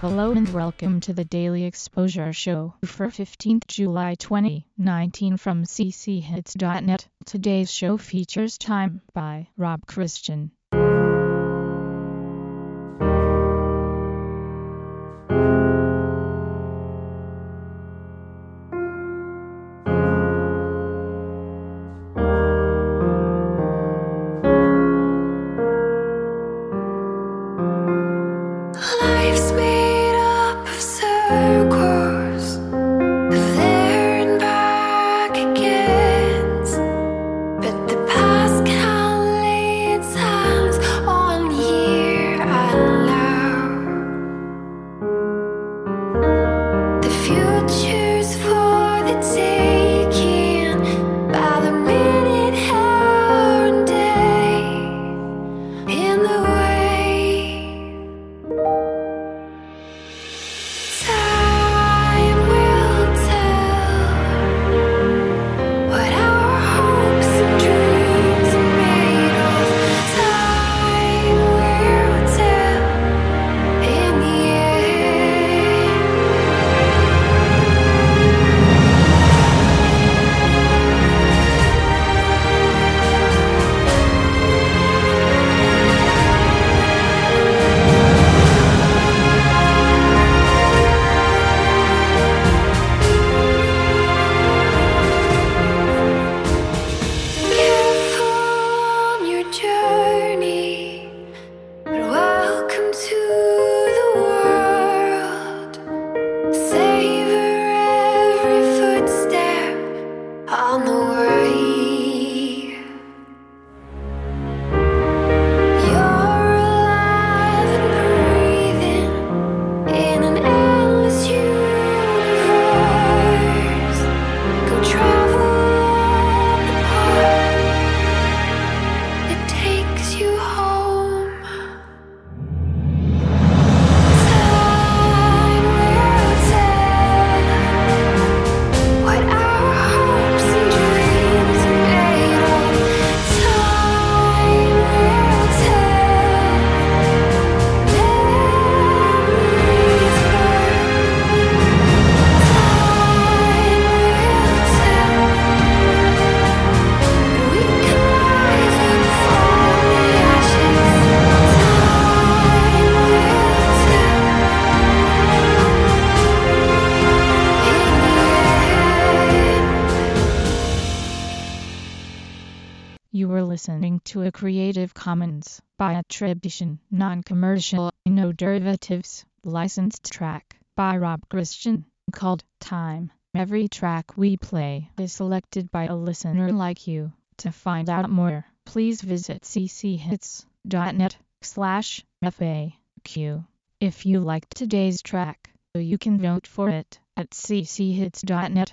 Hello and welcome to the Daily Exposure Show for 15th July 2019 from cchits.net. Today's show features Time by Rob Christian. Listening to a Creative Commons by attribution, non-commercial, no derivatives, licensed track by Rob Christian called Time. Every track we play is selected by a listener like you. To find out more, please visit cchits.net slash FAQ. If you liked today's track, you can vote for it at cchits.net